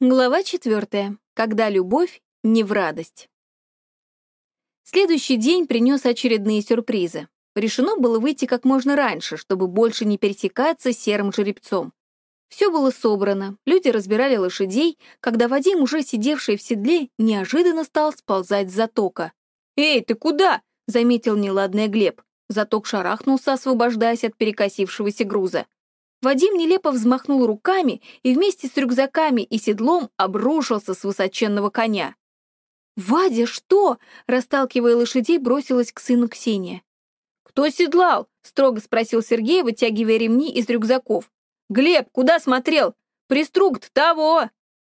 Глава четвертая. Когда любовь не в радость. Следующий день принес очередные сюрпризы. Решено было выйти как можно раньше, чтобы больше не пересекаться серым жеребцом. Все было собрано, люди разбирали лошадей, когда Вадим, уже сидевший в седле, неожиданно стал сползать с затока. «Эй, ты куда?» — заметил неладный Глеб. Заток шарахнулся, освобождаясь от перекосившегося груза. Вадим нелепо взмахнул руками и вместе с рюкзаками и седлом обрушился с высоченного коня. «Вадя, что?» — расталкивая лошадей, бросилась к сыну Ксения. «Кто седлал?» — строго спросил Сергей, вытягивая ремни из рюкзаков. «Глеб, куда смотрел? Приструг того!»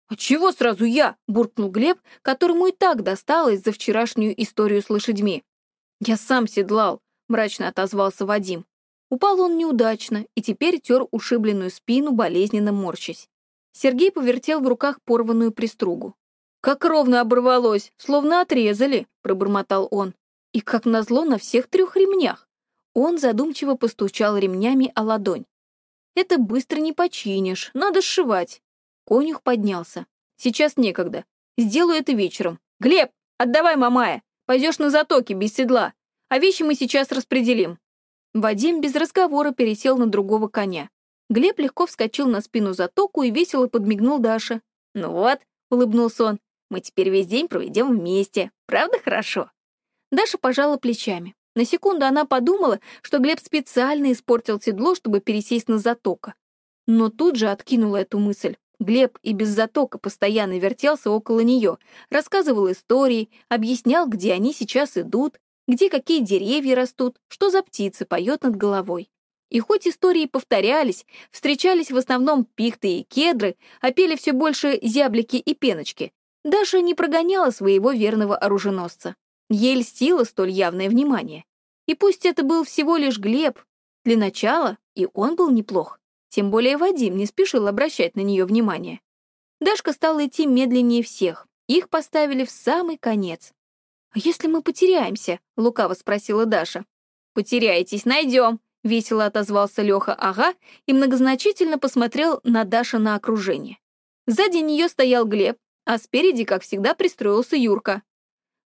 «А чего сразу я?» — буркнул Глеб, которому и так досталось за вчерашнюю историю с лошадьми. «Я сам седлал», — мрачно отозвался Вадим. Упал он неудачно и теперь тер ушибленную спину, болезненно морщась. Сергей повертел в руках порванную пристругу. «Как ровно оборвалось, словно отрезали», — пробормотал он. «И как назло на всех трех ремнях». Он задумчиво постучал ремнями о ладонь. «Это быстро не починишь, надо сшивать». Конюх поднялся. «Сейчас некогда. Сделаю это вечером. Глеб, отдавай Мамая. Пойдешь на затоке без седла. А вещи мы сейчас распределим. Вадим без разговора пересел на другого коня. Глеб легко вскочил на спину затоку и весело подмигнул Даше. «Ну вот», — улыбнулся он, — «мы теперь весь день проведем вместе. Правда хорошо?» Даша пожала плечами. На секунду она подумала, что Глеб специально испортил седло, чтобы пересесть на затока. Но тут же откинула эту мысль. Глеб и без затока постоянно вертелся около нее, рассказывал истории, объяснял, где они сейчас идут, где какие деревья растут, что за птицы поет над головой. И хоть истории повторялись, встречались в основном пихты и кедры, а пели все больше зяблики и пеночки, Даша не прогоняла своего верного оруженосца. Ей льстило столь явное внимание. И пусть это был всего лишь Глеб, для начала и он был неплох. Тем более Вадим не спешил обращать на нее внимание. Дашка стала идти медленнее всех. Их поставили в самый конец. «А если мы потеряемся?» — лукаво спросила Даша. «Потеряетесь, найдем», — весело отозвался Леха «Ага» и многозначительно посмотрел на Даша на окружение. Сзади нее стоял Глеб, а спереди, как всегда, пристроился Юрка.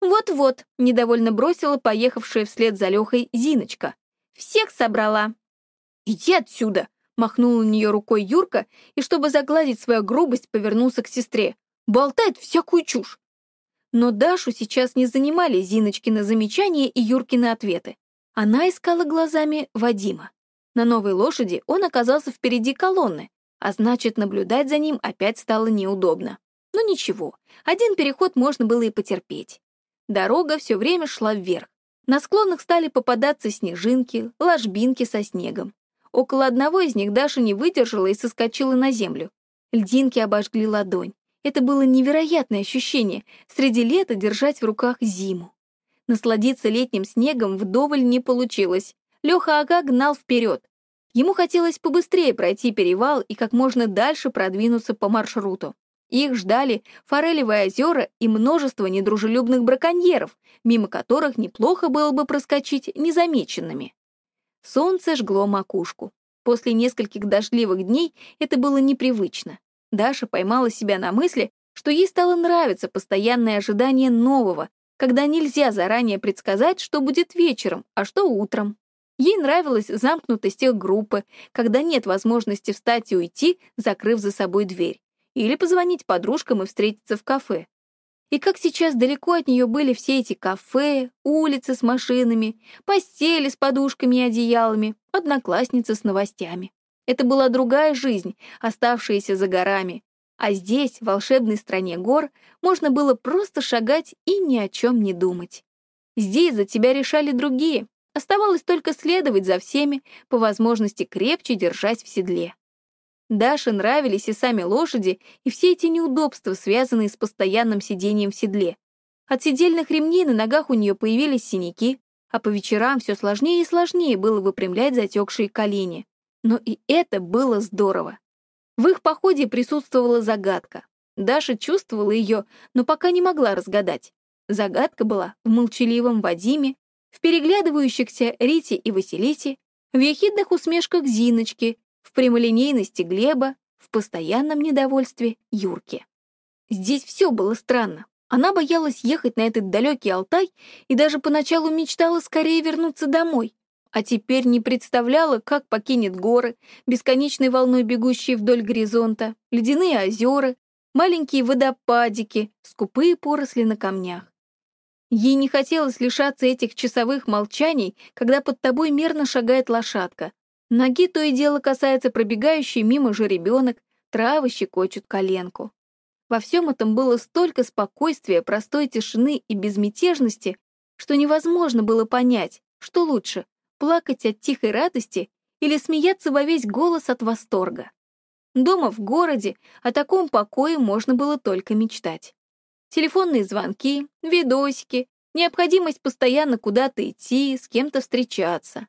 «Вот-вот», — недовольно бросила поехавшая вслед за Лехой Зиночка. «Всех собрала». «Иди отсюда!» — махнул на нее рукой Юрка и, чтобы загладить свою грубость, повернулся к сестре. «Болтает всякую чушь. Но Дашу сейчас не занимали Зиночкины замечания и Юркины ответы. Она искала глазами Вадима. На новой лошади он оказался впереди колонны, а значит, наблюдать за ним опять стало неудобно. Но ничего, один переход можно было и потерпеть. Дорога все время шла вверх. На склонах стали попадаться снежинки, ложбинки со снегом. Около одного из них Даша не выдержала и соскочила на землю. Льдинки обожгли ладонь. Это было невероятное ощущение — среди лета держать в руках зиму. Насладиться летним снегом вдоволь не получилось. Леха Ага гнал вперед. Ему хотелось побыстрее пройти перевал и как можно дальше продвинуться по маршруту. Их ждали форелевые озера и множество недружелюбных браконьеров, мимо которых неплохо было бы проскочить незамеченными. Солнце жгло макушку. После нескольких дождливых дней это было непривычно. Даша поймала себя на мысли, что ей стало нравиться постоянное ожидание нового, когда нельзя заранее предсказать, что будет вечером, а что утром. Ей нравилась замкнутость их группы, когда нет возможности встать и уйти, закрыв за собой дверь, или позвонить подружкам и встретиться в кафе. И как сейчас далеко от нее были все эти кафе, улицы с машинами, постели с подушками и одеялами, одноклассницы с новостями. Это была другая жизнь, оставшаяся за горами. А здесь, в волшебной стране гор, можно было просто шагать и ни о чем не думать. Здесь за тебя решали другие. Оставалось только следовать за всеми, по возможности крепче держась в седле. Даше нравились и сами лошади, и все эти неудобства, связанные с постоянным сидением в седле. От седельных ремней на ногах у нее появились синяки, а по вечерам все сложнее и сложнее было выпрямлять затекшие колени. Но и это было здорово. В их походе присутствовала загадка. Даша чувствовала ее, но пока не могла разгадать. Загадка была в молчаливом Вадиме, в переглядывающихся Рите и Василисе, в ехидных усмешках Зиночки, в прямолинейности Глеба, в постоянном недовольстве Юрки. Здесь все было странно. Она боялась ехать на этот далекий Алтай и даже поначалу мечтала скорее вернуться домой. А теперь не представляла, как покинет горы, бесконечной волной бегущие вдоль горизонта, ледяные озера, маленькие водопадики, скупые поросли на камнях. Ей не хотелось лишаться этих часовых молчаний, когда под тобой мерно шагает лошадка. Ноги то и дело касается пробегающий мимо жеребенок, травы щекочут коленку. Во всем этом было столько спокойствия, простой тишины и безмятежности, что невозможно было понять, что лучше — плакать от тихой радости или смеяться во весь голос от восторга. Дома в городе о таком покое можно было только мечтать. Телефонные звонки, видосики, необходимость постоянно куда-то идти, с кем-то встречаться.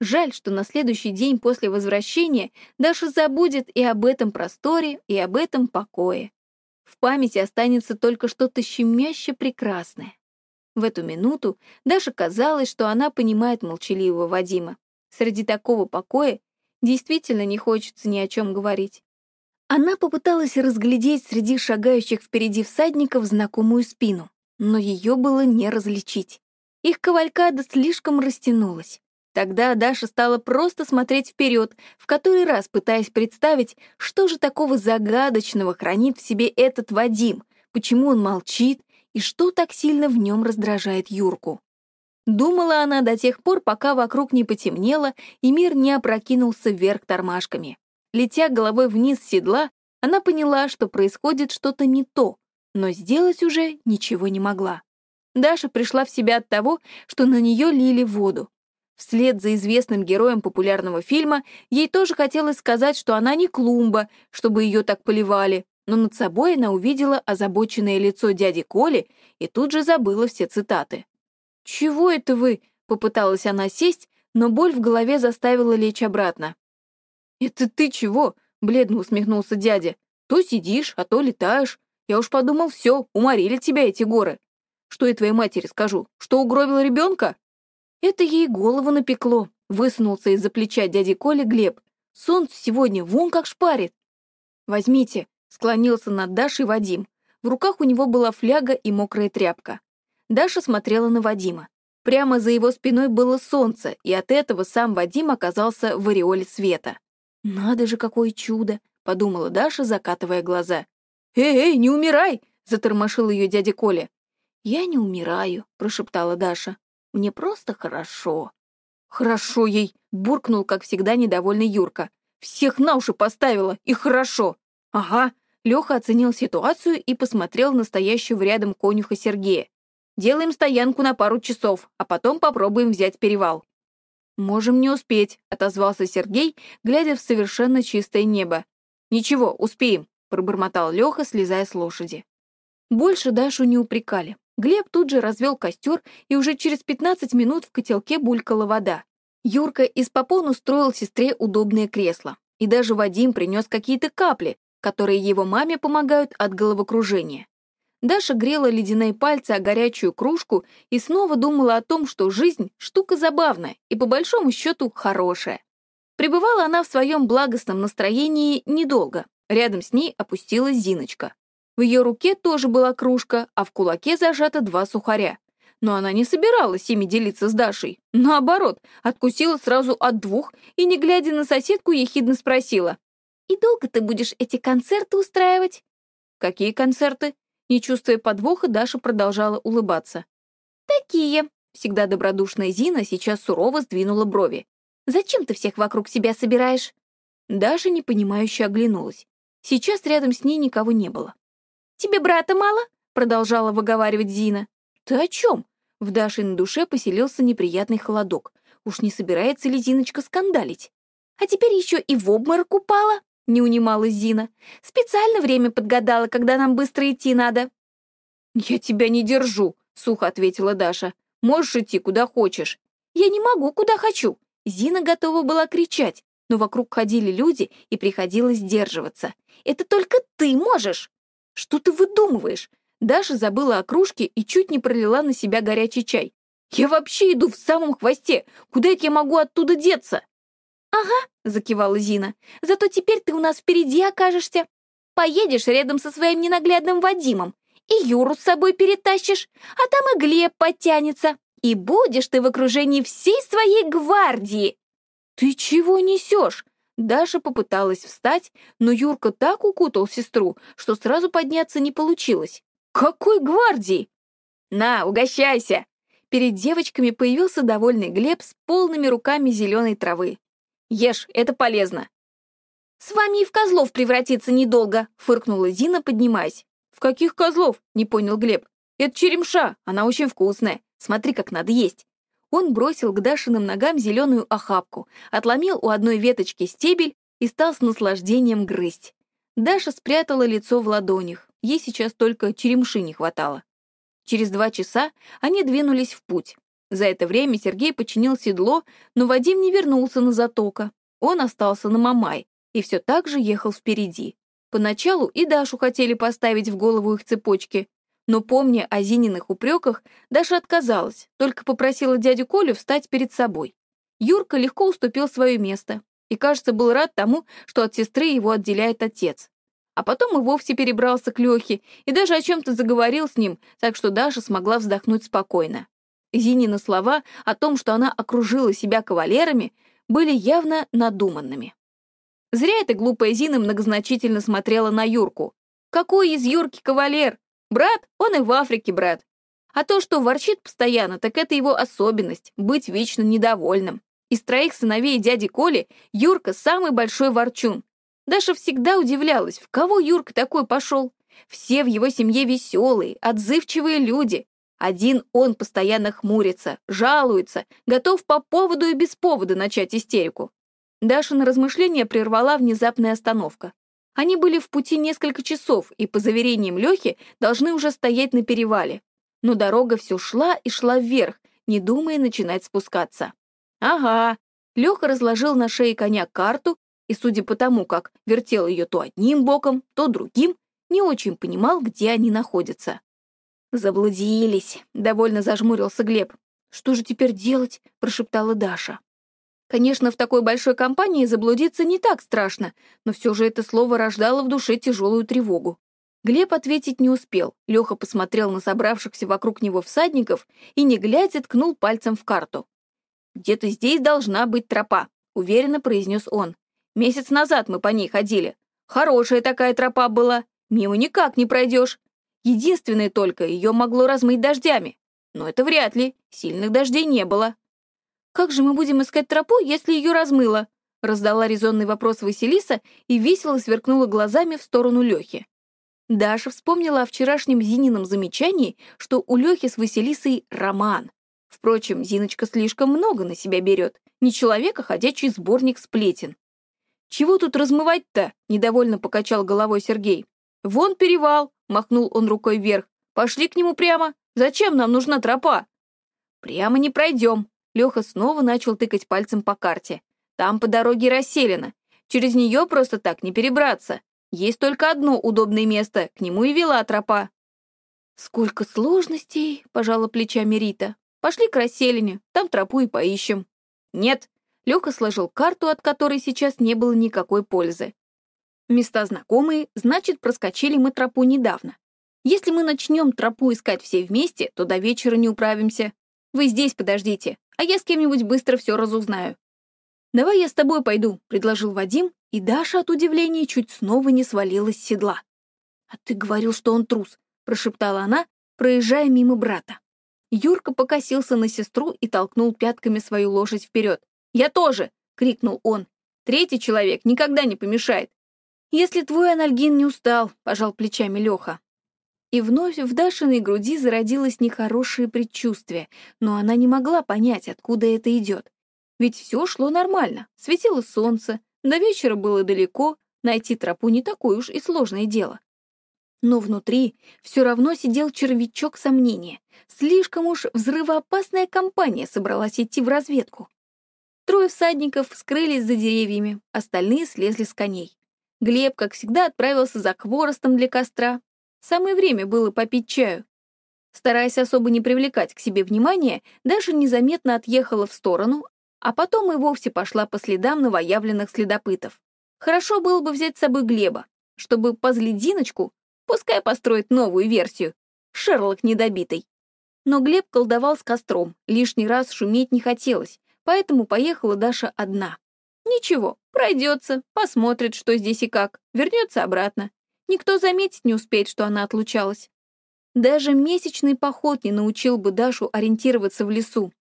Жаль, что на следующий день после возвращения Даша забудет и об этом просторе, и об этом покое. В памяти останется только что-то щемяще прекрасное. В эту минуту Даша казалось, что она понимает молчаливого Вадима. Среди такого покоя действительно не хочется ни о чем говорить. Она попыталась разглядеть среди шагающих впереди всадников знакомую спину, но ее было не различить. Их кавалькада слишком растянулась. Тогда Даша стала просто смотреть вперед, в который раз пытаясь представить, что же такого загадочного хранит в себе этот Вадим, почему он молчит и что так сильно в нем раздражает Юрку. Думала она до тех пор, пока вокруг не потемнело и мир не опрокинулся вверх тормашками. Летя головой вниз с седла, она поняла, что происходит что-то не то, но сделать уже ничего не могла. Даша пришла в себя от того, что на нее лили воду. Вслед за известным героем популярного фильма ей тоже хотелось сказать, что она не клумба, чтобы ее так поливали, но над собой она увидела озабоченное лицо дяди Коли и тут же забыла все цитаты. «Чего это вы?» — попыталась она сесть, но боль в голове заставила лечь обратно. «Это ты чего?» — бледно усмехнулся дядя. «То сидишь, а то летаешь. Я уж подумал, все, уморили тебя эти горы. Что я твоей матери скажу? Что угробил ребенка?» Это ей голову напекло, высунулся из-за плеча дяди Коли Глеб. Солнце сегодня вон как шпарит. «Возьмите», — склонился над Дашей Вадим. В руках у него была фляга и мокрая тряпка. Даша смотрела на Вадима. Прямо за его спиной было солнце, и от этого сам Вадим оказался в ореоле света. «Надо же, какое чудо!» — подумала Даша, закатывая глаза. «Эй, эй, не умирай!» — затормошил ее дядя Коля. «Я не умираю», — прошептала Даша. Мне просто хорошо». «Хорошо ей!» — буркнул, как всегда, недовольный Юрка. «Всех на уши поставила, и хорошо!» «Ага!» — Леха оценил ситуацию и посмотрел на стоящего рядом конюха Сергея. «Делаем стоянку на пару часов, а потом попробуем взять перевал». «Можем не успеть», — отозвался Сергей, глядя в совершенно чистое небо. «Ничего, успеем», — пробормотал Леха, слезая с лошади. Больше Дашу не упрекали. Глеб тут же развел костер, и уже через 15 минут в котелке булькала вода. Юрка из попон устроил сестре удобное кресло, и даже Вадим принес какие-то капли, которые его маме помогают от головокружения. Даша грела ледяные пальцы о горячую кружку и снова думала о том, что жизнь — штука забавная и, по большому счету, хорошая. Пребывала она в своем благостном настроении недолго. Рядом с ней опустилась Зиночка. В ее руке тоже была кружка, а в кулаке зажато два сухаря. Но она не собиралась ими делиться с Дашей. Наоборот, откусила сразу от двух и, не глядя на соседку, ехидно спросила. «И долго ты будешь эти концерты устраивать?» «Какие концерты?» Не чувствуя подвоха, Даша продолжала улыбаться. «Такие!» Всегда добродушная Зина сейчас сурово сдвинула брови. «Зачем ты всех вокруг себя собираешь?» Даша непонимающе оглянулась. Сейчас рядом с ней никого не было. «Тебе брата мало?» — продолжала выговаривать Зина. «Ты о чем?» В Дашиной душе поселился неприятный холодок. Уж не собирается ли Зиночка скандалить? «А теперь еще и в обморок упала?» — не унималась Зина. «Специально время подгадала, когда нам быстро идти надо». «Я тебя не держу», — сухо ответила Даша. «Можешь идти куда хочешь». «Я не могу, куда хочу». Зина готова была кричать, но вокруг ходили люди, и приходилось сдерживаться. «Это только ты можешь!» «Что ты выдумываешь?» Даша забыла о кружке и чуть не пролила на себя горячий чай. «Я вообще иду в самом хвосте! Куда это я могу оттуда деться?» «Ага», — закивала Зина. «Зато теперь ты у нас впереди окажешься». Поедешь рядом со своим ненаглядным Вадимом, и Юру с собой перетащишь, а там и Глеб подтянется, и будешь ты в окружении всей своей гвардии. Ты чего несешь? Даша попыталась встать, но Юрка так укутал сестру, что сразу подняться не получилось. Какой гвардии? На, угощайся! Перед девочками появился довольный Глеб с полными руками зеленой травы. Ешь, это полезно. «С вами и в козлов превратиться недолго», — фыркнула Зина, поднимаясь. «В каких козлов?» — не понял Глеб. «Это черемша, она очень вкусная. Смотри, как надо есть». Он бросил к Дашиным ногам зеленую охапку, отломил у одной веточки стебель и стал с наслаждением грызть. Даша спрятала лицо в ладонях, ей сейчас только черемши не хватало. Через два часа они двинулись в путь. За это время Сергей починил седло, но Вадим не вернулся на затока. Он остался на Мамай и все так же ехал впереди. Поначалу и Дашу хотели поставить в голову их цепочки, но, помня о Зининых упреках, Даша отказалась, только попросила дядю Колю встать перед собой. Юрка легко уступил свое место и, кажется, был рад тому, что от сестры его отделяет отец. А потом и вовсе перебрался к Лехе и даже о чем-то заговорил с ним, так что Даша смогла вздохнуть спокойно. Зинины слова о том, что она окружила себя кавалерами, были явно надуманными. Зря эта глупая Зина многозначительно смотрела на Юрку. Какой из Юрки кавалер? Брат, он и в Африке брат. А то, что ворчит постоянно, так это его особенность — быть вечно недовольным. Из троих сыновей дяди Коли Юрка самый большой ворчун. Даша всегда удивлялась, в кого Юрка такой пошел. Все в его семье веселые, отзывчивые люди. Один он постоянно хмурится, жалуется, готов по поводу и без повода начать истерику. Даша на размышления прервала внезапная остановка. Они были в пути несколько часов и, по заверениям Лехи, должны уже стоять на перевале. Но дорога все шла и шла вверх, не думая начинать спускаться. Ага, Леха разложил на шее коня карту и, судя по тому, как вертел ее то одним боком, то другим, не очень понимал, где они находятся. «Заблудились», — довольно зажмурился Глеб. «Что же теперь делать?» — прошептала Даша. Конечно, в такой большой компании заблудиться не так страшно, но все же это слово рождало в душе тяжелую тревогу. Глеб ответить не успел. Леха посмотрел на собравшихся вокруг него всадников и, не глядя, ткнул пальцем в карту. «Где-то здесь должна быть тропа», — уверенно произнес он. «Месяц назад мы по ней ходили. Хорошая такая тропа была. Мимо никак не пройдешь. Единственное только, ее могло размыть дождями. Но это вряд ли. Сильных дождей не было. «Как же мы будем искать тропу, если ее размыло?» раздала резонный вопрос Василиса и весело сверкнула глазами в сторону Лехи. Даша вспомнила о вчерашнем Зинином замечании, что у Лехи с Василисой роман. Впрочем, Зиночка слишком много на себя берет, не человек, а ходячий сборник сплетен. «Чего тут размывать-то?» — недовольно покачал головой Сергей. «Вон перевал!» — махнул он рукой вверх. «Пошли к нему прямо! Зачем нам нужна тропа?» «Прямо не пройдем», Леха снова начал тыкать пальцем по карте. Там по дороге расселено. Через нее просто так не перебраться. Есть только одно удобное место, к нему и вела тропа. «Сколько сложностей!» — пожала плечами Рита. «Пошли к расселине, там тропу и поищем». «Нет», — Леха сложил карту, от которой сейчас не было никакой пользы. Места знакомые, значит, проскочили мы тропу недавно. Если мы начнем тропу искать все вместе, то до вечера не управимся. Вы здесь подождите, а я с кем-нибудь быстро все разузнаю». «Давай я с тобой пойду», — предложил Вадим, и Даша от удивления чуть снова не свалилась с седла. «А ты говорил, что он трус», — прошептала она, проезжая мимо брата. Юрка покосился на сестру и толкнул пятками свою лошадь вперед. «Я тоже!» — крикнул он. «Третий человек никогда не помешает». «Если твой анальгин не устал», — пожал плечами Леха. И вновь в Дашиной груди зародилось нехорошее предчувствие, но она не могла понять, откуда это идет. Ведь все шло нормально, светило солнце, до вечера было далеко, найти тропу не такое уж и сложное дело. Но внутри все равно сидел червячок сомнения. Слишком уж взрывоопасная компания собралась идти в разведку. Трое всадников скрылись за деревьями, остальные слезли с коней. Глеб, как всегда, отправился за хворостом для костра, Самое время было попить чаю. Стараясь особо не привлекать к себе внимания, Даша незаметно отъехала в сторону, а потом и вовсе пошла по следам новоявленных следопытов. Хорошо было бы взять с собой Глеба. чтобы позлить Диночку, пускай построит новую версию. Шерлок недобитый. Но Глеб колдовал с костром, лишний раз шуметь не хотелось, поэтому поехала Даша одна. Ничего, пройдется, посмотрит, что здесь и как, вернется обратно. Никто заметить не успеет, что она отлучалась. Даже месячный поход не научил бы Дашу ориентироваться в лесу.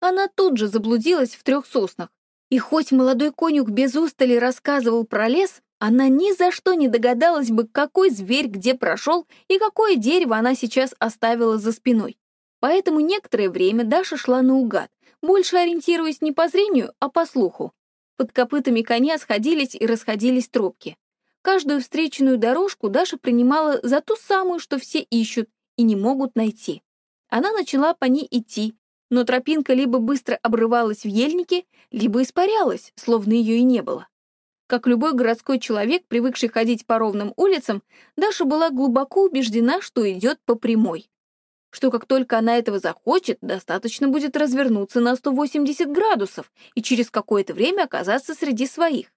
Она тут же заблудилась в трех соснах. И хоть молодой конюх без устали рассказывал про лес, она ни за что не догадалась бы, какой зверь где прошел и какое дерево она сейчас оставила за спиной. Поэтому некоторое время Даша шла наугад, больше ориентируясь не по зрению, а по слуху. Под копытами коня сходились и расходились тропки. Каждую встреченную дорожку Даша принимала за ту самую, что все ищут, и не могут найти. Она начала по ней идти, но тропинка либо быстро обрывалась в ельнике, либо испарялась, словно ее и не было. Как любой городской человек, привыкший ходить по ровным улицам, Даша была глубоко убеждена, что идет по прямой. Что как только она этого захочет, достаточно будет развернуться на 180 градусов и через какое-то время оказаться среди своих.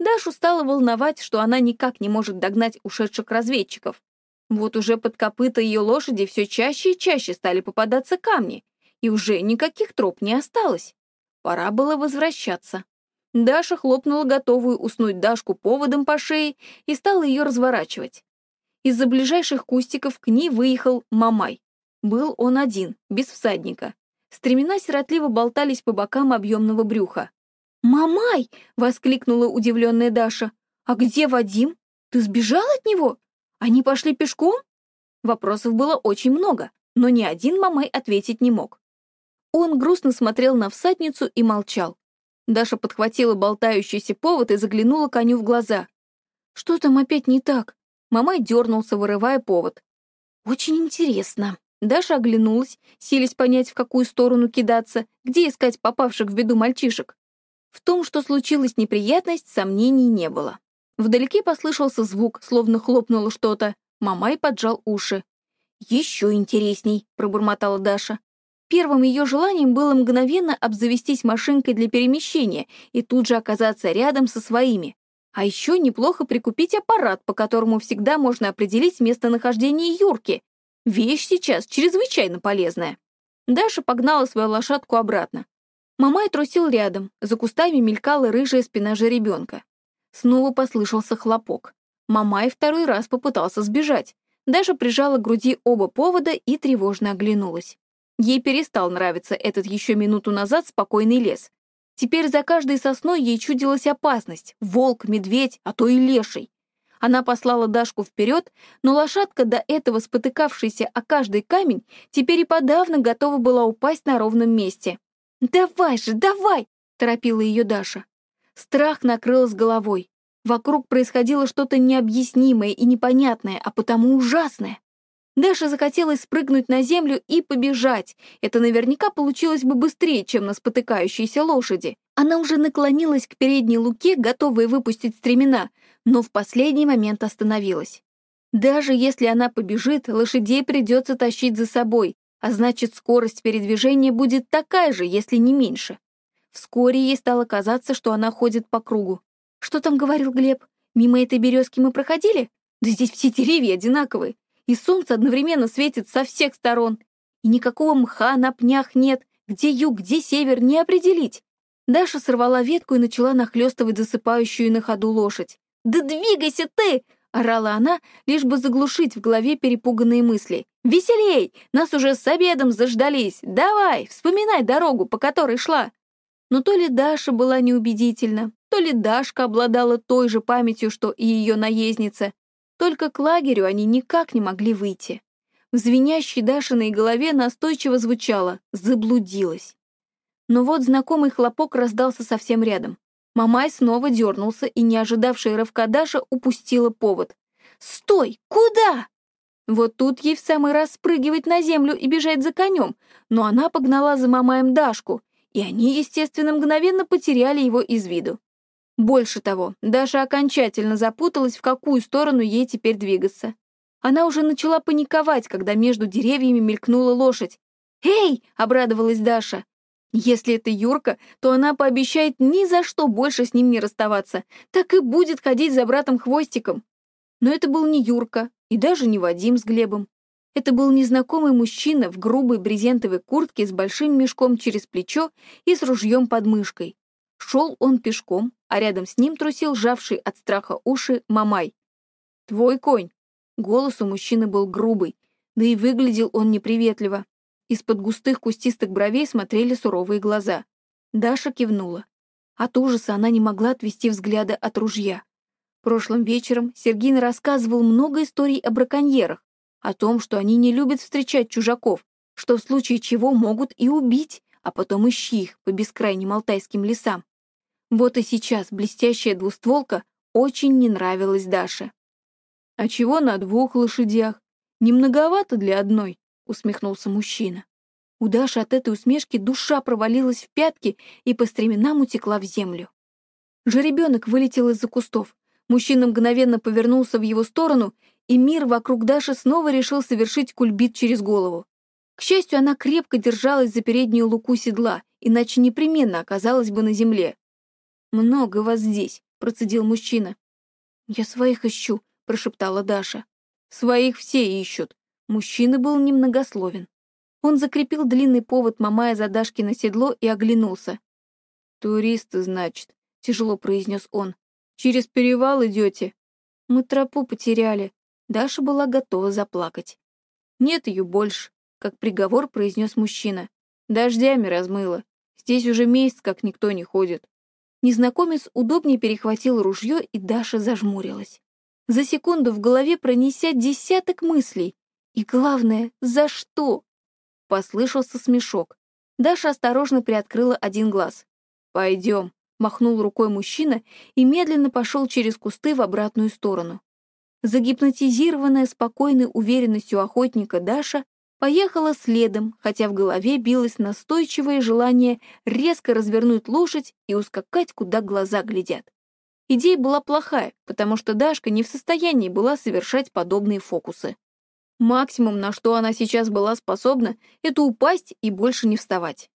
Дашу стало волновать, что она никак не может догнать ушедших разведчиков, вот уже под копыта ее лошади все чаще и чаще стали попадаться камни, и уже никаких троп не осталось. Пора было возвращаться. Даша хлопнула готовую уснуть Дашку поводом по шее и стала ее разворачивать. Из-за ближайших кустиков к ней выехал Мамай. Был он один, без всадника. Стремена сиротливо болтались по бокам объемного брюха. «Мамай!» — воскликнула удивленная Даша. «А где Вадим? Ты сбежал от него? Они пошли пешком? Вопросов было очень много, но ни один Мамай ответить не мог. Он грустно смотрел на всадницу и молчал. Даша подхватила болтающийся повод и заглянула коню в глаза. «Что там опять не так?» Мамай дернулся, вырывая повод. «Очень интересно». Даша оглянулась, силясь понять, в какую сторону кидаться, где искать попавших в беду мальчишек. В том, что случилась неприятность, сомнений не было. Вдалеке послышался звук, словно хлопнуло что-то. Мамай поджал уши. «Еще интересней», — пробормотала Даша. Первым ее желанием было мгновенно обзавестись машинкой для перемещения и тут же оказаться рядом со своими. А еще неплохо прикупить аппарат, по которому всегда можно определить местонахождение Юрки. Вещь сейчас чрезвычайно полезная. Даша погнала свою лошадку обратно. Мамай трусил рядом, за кустами мелькала рыжая спина жеребенка. Снова послышался хлопок. Мамай второй раз попытался сбежать. Даже прижала к груди оба повода и тревожно оглянулась. Ей перестал нравиться этот еще минуту назад спокойный лес. Теперь за каждой сосной ей чудилась опасность — волк, медведь, а то и леший. Она послала Дашку вперед, но лошадка, до этого спотыкавшаяся о каждый камень, теперь и подавно готова была упасть на ровном месте. «Давай же, давай!» — торопила ее Даша. Страх накрыл с головой. Вокруг происходило что-то необъяснимое и непонятное, а потому ужасное. Даша захотелось спрыгнуть на землю и побежать. Это наверняка получилось бы быстрее, чем на спотыкающейся лошади. Она уже наклонилась к передней луке, готовая выпустить стремена, но в последний момент остановилась. Даже если она побежит, лошадей придется тащить за собой, а значит, скорость передвижения будет такая же, если не меньше. Вскоре ей стало казаться, что она ходит по кругу. Что там говорил Глеб? Мимо этой березки мы проходили? Да здесь все деревья одинаковые, и солнце одновременно светит со всех сторон. И никакого мха на пнях нет, где юг, где север, не определить. Даша сорвала ветку и начала нахлёстывать засыпающую на ходу лошадь. «Да двигайся ты!» — орала она, лишь бы заглушить в голове перепуганные мысли. «Веселей! Нас уже с обедом заждались! Давай, вспоминай дорогу, по которой шла!» Но то ли Даша была неубедительна, то ли Дашка обладала той же памятью, что и ее наездница. Только к лагерю они никак не могли выйти. В звенящей Дашиной голове настойчиво звучало «заблудилась». Но вот знакомый хлопок раздался совсем рядом. Мамай снова дернулся, и не ожидавшая рывка Даша упустила повод. «Стой! Куда?» Вот тут ей в самый раз спрыгивать на землю и бежать за конем, но она погнала за Мамаем Дашку, и они, естественно, мгновенно потеряли его из виду. Больше того, Даша окончательно запуталась, в какую сторону ей теперь двигаться. Она уже начала паниковать, когда между деревьями мелькнула лошадь. «Эй!» — обрадовалась Даша. Если это Юрка, то она пообещает ни за что больше с ним не расставаться, так и будет ходить за братом хвостиком. Но это был не Юрка и даже не Вадим с Глебом. Это был незнакомый мужчина в грубой брезентовой куртке с большим мешком через плечо и с ружьем под мышкой. Шел он пешком, а рядом с ним трусил жавший от страха уши Мамай. «Твой конь!» Голос у мужчины был грубый, да и выглядел он неприветливо. Из-под густых кустистых бровей смотрели суровые глаза. Даша кивнула. От ужаса она не могла отвести взгляда от ружья. Прошлым вечером Сергей рассказывал много историй о браконьерах, о том, что они не любят встречать чужаков, что в случае чего могут и убить, а потом ищи их по бескрайним алтайским лесам. Вот и сейчас блестящая двустволка очень не нравилась Даше. «А чего на двух лошадях? Не многовато для одной?» — усмехнулся мужчина. У Даши от этой усмешки душа провалилась в пятки и по стременам утекла в землю. Жеребенок вылетел из-за кустов. Мужчина мгновенно повернулся в его сторону и мир вокруг Даши снова решил совершить кульбит через голову. К счастью, она крепко держалась за переднюю луку седла, иначе непременно оказалась бы на земле. «Много вас здесь», — процедил мужчина. «Я своих ищу», — прошептала Даша. «Своих все ищут». Мужчина был немногословен. Он закрепил длинный повод Мамая за Дашкино седло и оглянулся. «Туристы, значит», — тяжело произнес он. «Через перевал идете?» «Мы тропу потеряли», Даша была готова заплакать. «Нет ее больше», — как приговор произнес мужчина. «Дождями размыло. Здесь уже месяц, как никто не ходит». Незнакомец удобнее перехватил ружье, и Даша зажмурилась. За секунду в голове пронеся десяток мыслей. И главное, за что? Послышался смешок. Даша осторожно приоткрыла один глаз. «Пойдем», — махнул рукой мужчина и медленно пошел через кусты в обратную сторону. Загипнотизированная спокойной уверенностью охотника Даша поехала следом, хотя в голове билось настойчивое желание резко развернуть лошадь и ускакать, куда глаза глядят. Идея была плохая, потому что Дашка не в состоянии была совершать подобные фокусы. Максимум, на что она сейчас была способна, это упасть и больше не вставать.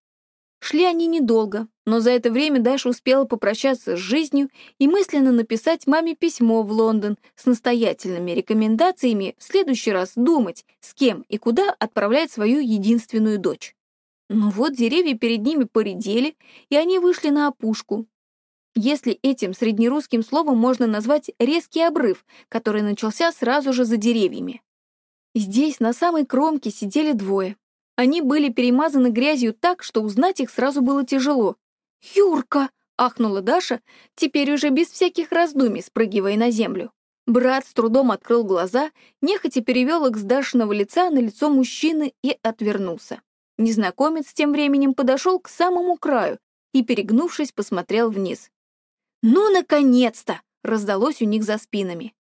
Шли они недолго, но за это время Даша успела попрощаться с жизнью и мысленно написать маме письмо в Лондон с настоятельными рекомендациями в следующий раз думать, с кем и куда отправлять свою единственную дочь. Но вот деревья перед ними поредели, и они вышли на опушку. Если этим среднерусским словом можно назвать резкий обрыв, который начался сразу же за деревьями. Здесь на самой кромке сидели двое, они были перемазаны грязью так, что узнать их сразу было тяжело. «Юрка!» — ахнула Даша, теперь уже без всяких раздумий, спрыгивая на землю. Брат с трудом открыл глаза, нехотя перевел их с Дашиного лица на лицо мужчины и отвернулся. Незнакомец тем временем подошел к самому краю и, перегнувшись, посмотрел вниз. «Ну, наконец-то!» — раздалось у них за спинами.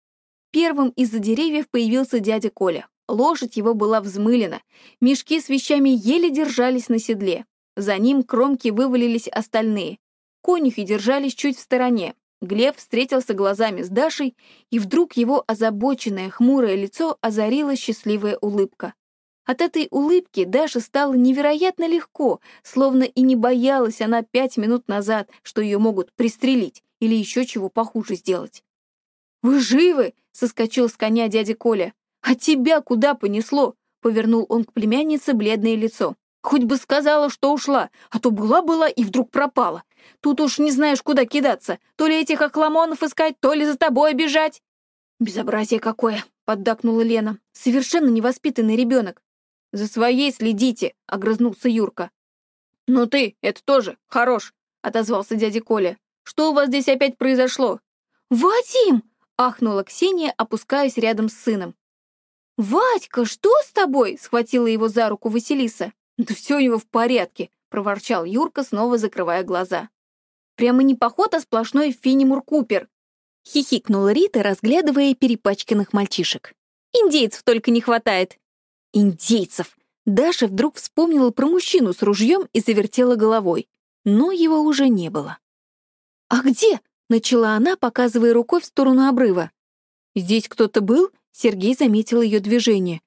Первым из-за деревьев появился дядя Коля. Лошадь его была взмылена, мешки с вещами еле держались на седле. За ним кромки вывалились остальные. Конюхи держались чуть в стороне. Глеб встретился глазами с Дашей, и вдруг его озабоченное, хмурое лицо озарила счастливая улыбка. От этой улыбки Даше стало невероятно легко, словно и не боялась она пять минут назад, что ее могут пристрелить или еще чего похуже сделать. «Вы живы?» — соскочил с коня дядя Коля. «А тебя куда понесло?» — повернул он к племяннице бледное лицо. «Хоть бы сказала, что ушла, а то была-была и вдруг пропала. Тут уж не знаешь, куда кидаться, то ли этих охламонов искать, то ли за тобой бежать». «Безобразие какое!» — поддакнула Лена. «Совершенно невоспитанный ребенок». «За своей следите!» — огрызнулся Юрка. «Ну ты, это тоже, хорош!» — отозвался дядя Коля. «Что у вас здесь опять произошло?» «Вадим!» — ахнула Ксения, опускаясь рядом с сыном. «Вадька, что с тобой?» — схватила его за руку Василиса. «Да все у него в порядке», — проворчал Юрка, снова закрывая глаза. «Прямо не поход, а сплошной Финимур Купер», — хихикнула Рита, разглядывая перепачканных мальчишек. «Индейцев только не хватает». «Индейцев!» Даша вдруг вспомнила про мужчину с ружьем и завертела головой, но его уже не было. «А где?» — начала она, показывая рукой в сторону обрыва. «Здесь кто-то был?» Сергей заметил ее движение.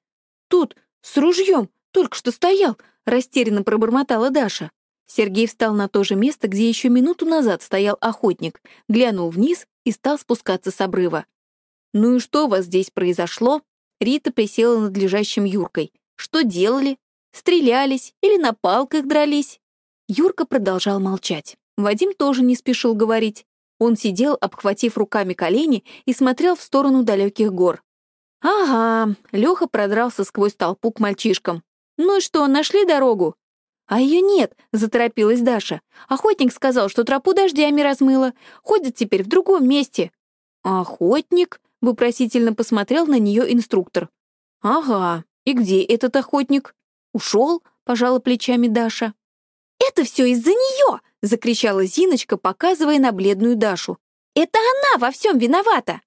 «Тут, с ружьем, только что стоял», — растерянно пробормотала Даша. Сергей встал на то же место, где еще минуту назад стоял охотник, глянул вниз и стал спускаться с обрыва. «Ну и что у вас здесь произошло?» Рита присела над лежащим Юркой. «Что делали? Стрелялись или на палках дрались?» Юрка продолжал молчать. Вадим тоже не спешил говорить. Он сидел, обхватив руками колени, и смотрел в сторону далеких гор. «Ага», — Леха продрался сквозь толпу к мальчишкам. «Ну и что, нашли дорогу?» «А ее нет», — заторопилась Даша. «Охотник сказал, что тропу дождями размыло. Ходит теперь в другом месте». «Охотник?» — вопросительно посмотрел на нее инструктор. «Ага, и где этот охотник?» «Ушел?» — пожала плечами Даша. «Это все из-за нее!» — закричала Зиночка, показывая на бледную Дашу. «Это она во всем виновата!»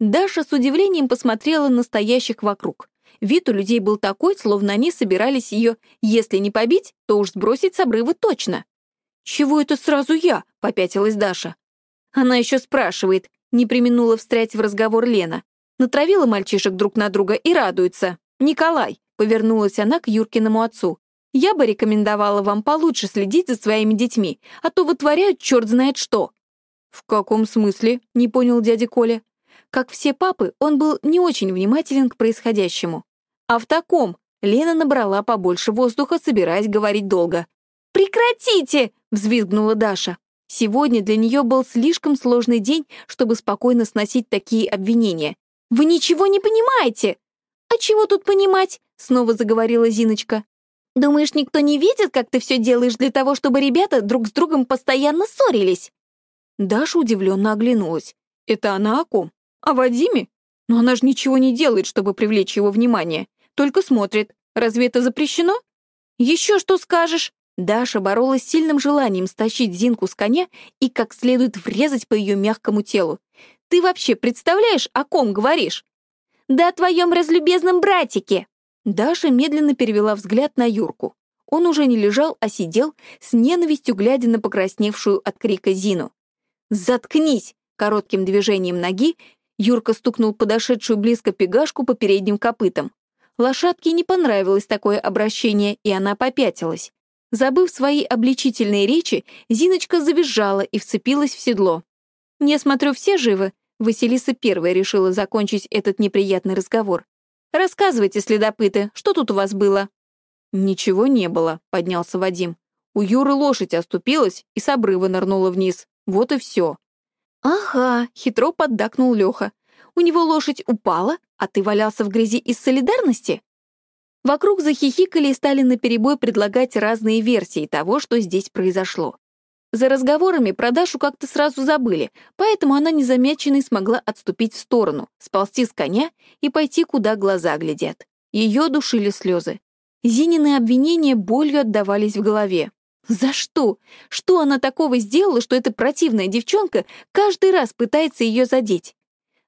Даша с удивлением посмотрела на стоящих вокруг. Вид у людей был такой, словно они собирались ее, если не побить, то уж сбросить с обрыва точно. «Чего это сразу я?» — попятилась Даша. Она еще спрашивает, не применула встрять в разговор Лена. Натравила мальчишек друг на друга и радуется. «Николай», — повернулась она к Юркиному отцу, я бы рекомендовала вам получше следить за своими детьми, а то вытворяют черт знает что». «В каком смысле?» — не понял дядя Коля. Как все папы, он был не очень внимателен к происходящему. А в таком Лена набрала побольше воздуха, собираясь говорить долго. «Прекратите!» — взвизгнула Даша. Сегодня для нее был слишком сложный день, чтобы спокойно сносить такие обвинения. «Вы ничего не понимаете!» «А чего тут понимать?» — снова заговорила Зиночка. Думаешь, никто не видит, как ты все делаешь для того, чтобы ребята друг с другом постоянно ссорились?» Даша удивленно оглянулась. «Это она о ком? О Вадиме? Но она же ничего не делает, чтобы привлечь его внимание. Только смотрит. Разве это запрещено?» «Еще что скажешь?» Даша боролась с сильным желанием стащить Зинку с коня и как следует врезать по ее мягкому телу. «Ты вообще представляешь, о ком говоришь?» «Да о твоем разлюбезном братике!» Даша медленно перевела взгляд на Юрку. Он уже не лежал, а сидел, с ненавистью глядя на покрасневшую от крика Зину. «Заткнись!» Коротким движением ноги Юрка стукнул подошедшую близко пегашку по передним копытам. Лошадке не понравилось такое обращение, и она попятилась. Забыв свои обличительные речи, Зиночка завизжала и вцепилась в седло. «Не смотрю, все живы?» Василиса первая решила закончить этот неприятный разговор. Рассказывайте, следопыты, что тут у вас было?» «Ничего не было», — поднялся Вадим. «У Юры лошадь оступилась и с обрыва нырнула вниз. Вот и все». «Ага», — хитро поддакнул Леха. «У него лошадь упала, а ты валялся в грязи из солидарности?» Вокруг захихикали и стали наперебой предлагать разные версии того, что здесь произошло. За разговорами про Дашу как-то сразу забыли, поэтому она незамеченной смогла отступить в сторону, сползти с коня и пойти, куда глаза глядят. Ее душили слезы. Зинины обвинения болью отдавались в голове. За что? Что она такого сделала, что эта противная девчонка каждый раз пытается ее задеть?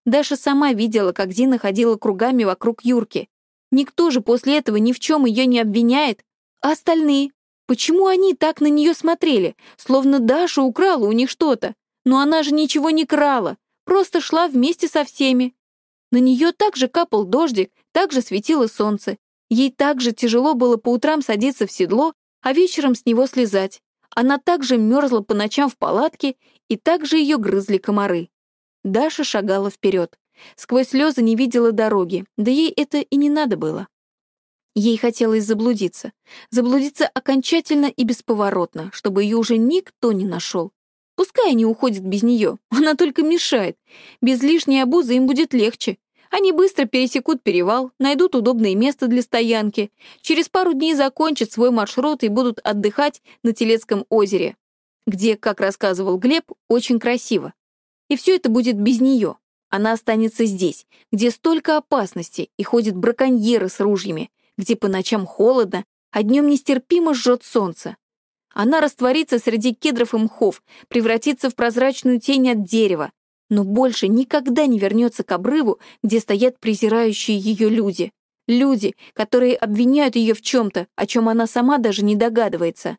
Даша сама видела, как Зина ходила кругами вокруг Юрки. Никто же после этого ни в чем ее не обвиняет. А остальные? Почему они так на нее смотрели, словно Даша украла у них что-то? Но она же ничего не крала, просто шла вместе со всеми. На нее также капал дождик, также светило солнце. Ей также тяжело было по утрам садиться в седло, а вечером с него слезать. Она также мерзла по ночам в палатке, и также ее грызли комары. Даша шагала вперед. Сквозь слезы не видела дороги, да ей это и не надо было. Ей хотелось заблудиться. Заблудиться окончательно и бесповоротно, чтобы ее уже никто не нашел. Пускай они уходят без нее, она только мешает. Без лишней обузы им будет легче. Они быстро пересекут перевал, найдут удобное место для стоянки, через пару дней закончат свой маршрут и будут отдыхать на Телецком озере, где, как рассказывал Глеб, очень красиво. И все это будет без нее. Она останется здесь, где столько опасностей и ходят браконьеры с ружьями, где по ночам холодно, а днем нестерпимо жжет солнце. Она растворится среди кедров и мхов, превратится в прозрачную тень от дерева, но больше никогда не вернется к обрыву, где стоят презирающие ее люди. Люди, которые обвиняют ее в чем-то, о чем она сама даже не догадывается.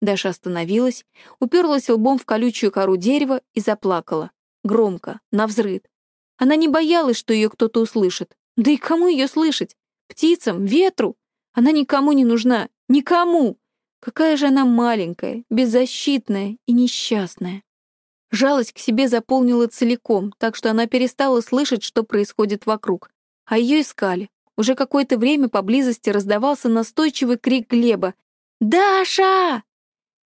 Даша остановилась, уперлась лбом в колючую кору дерева и заплакала. Громко, навзрыд. Она не боялась, что ее кто-то услышит. Да и кому ее слышать? птицам, ветру. Она никому не нужна, никому. Какая же она маленькая, беззащитная и несчастная. Жалость к себе заполнила целиком, так что она перестала слышать, что происходит вокруг. А ее искали. Уже какое-то время поблизости раздавался настойчивый крик Глеба. «Даша!»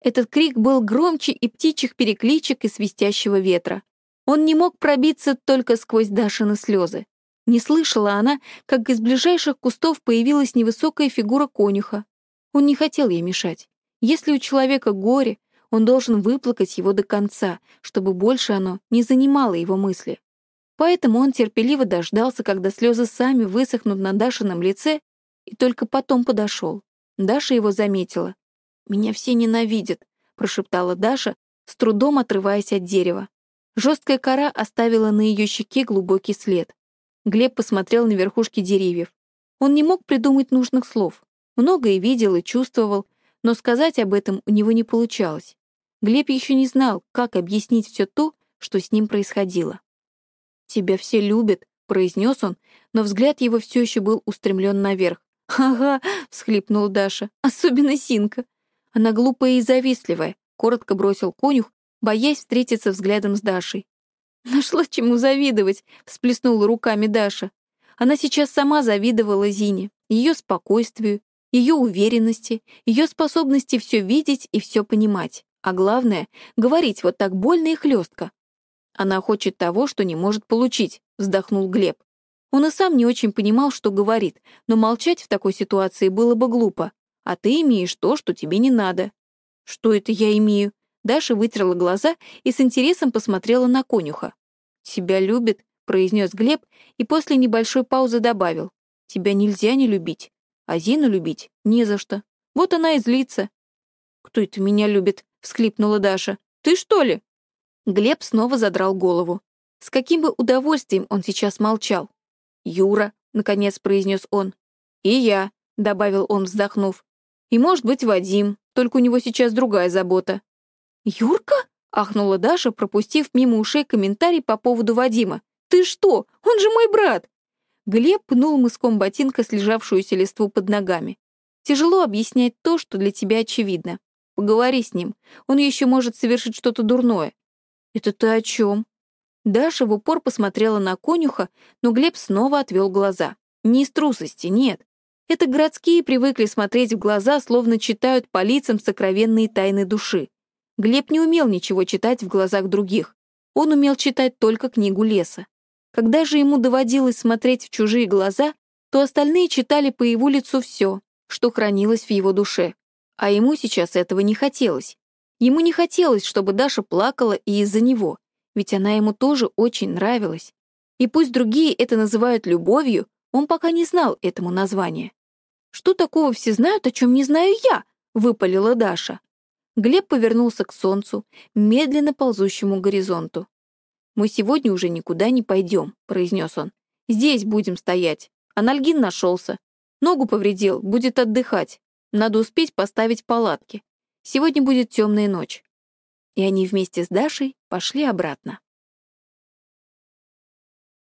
Этот крик был громче и птичьих перекличек, и свистящего ветра. Он не мог пробиться только сквозь Дашины слезы. Не слышала она, как из ближайших кустов появилась невысокая фигура конюха. Он не хотел ей мешать. Если у человека горе, он должен выплакать его до конца, чтобы больше оно не занимало его мысли. Поэтому он терпеливо дождался, когда слезы сами высохнут на Дашином лице, и только потом подошел. Даша его заметила. «Меня все ненавидят», — прошептала Даша, с трудом отрываясь от дерева. Жесткая кора оставила на ее щеке глубокий след. Глеб посмотрел на верхушки деревьев. Он не мог придумать нужных слов. Многое видел и чувствовал, но сказать об этом у него не получалось. Глеб еще не знал, как объяснить все то, что с ним происходило. «Тебя все любят», — произнес он, но взгляд его все еще был устремлен наверх. «Ага», — всхлипнула Даша, — «особенно Синка. Она глупая и завистливая», — коротко бросил конюх, боясь встретиться взглядом с Дашей. «Нашла чему завидовать», — всплеснула руками Даша. Она сейчас сама завидовала Зине, ее спокойствию, ее уверенности, ее способности все видеть и все понимать, а главное — говорить вот так больно и хлестко. «Она хочет того, что не может получить», — вздохнул Глеб. Он и сам не очень понимал, что говорит, но молчать в такой ситуации было бы глупо. А ты имеешь то, что тебе не надо. «Что это я имею?» Даша вытерла глаза и с интересом посмотрела на конюха. «Тебя любит», — произнес Глеб и после небольшой паузы добавил. «Тебя нельзя не любить, а Зину любить не за что. Вот она и злится». «Кто это меня любит?» — всхлипнула Даша. «Ты что ли?» Глеб снова задрал голову. С каким бы удовольствием он сейчас молчал. «Юра», — наконец произнес он. «И я», — добавил он, вздохнув. «И, может быть, Вадим, только у него сейчас другая забота». «Юрка?» — ахнула Даша, пропустив мимо ушей комментарий по поводу Вадима. «Ты что? Он же мой брат!» Глеб пнул мыском ботинка слежавшуюся листву под ногами. «Тяжело объяснять то, что для тебя очевидно. Поговори с ним. Он еще может совершить что-то дурное». «Это ты о чем?» Даша в упор посмотрела на конюха, но Глеб снова отвел глаза. Не из трусости, нет. Это городские привыкли смотреть в глаза, словно читают по лицам сокровенные тайны души. Глеб не умел ничего читать в глазах других. Он умел читать только книгу леса. Когда же ему доводилось смотреть в чужие глаза, то остальные читали по его лицу все, что хранилось в его душе. А ему сейчас этого не хотелось. Ему не хотелось, чтобы Даша плакала и из-за него, ведь она ему тоже очень нравилась. И пусть другие это называют любовью, он пока не знал этому названия. «Что такого все знают, о чем не знаю я?» — выпалила Даша. Глеб повернулся к солнцу, медленно ползущему к горизонту. «Мы сегодня уже никуда не пойдем», — произнес он. «Здесь будем стоять. Анальгин нашелся. Ногу повредил, будет отдыхать. Надо успеть поставить палатки. Сегодня будет темная ночь». И они вместе с Дашей пошли обратно.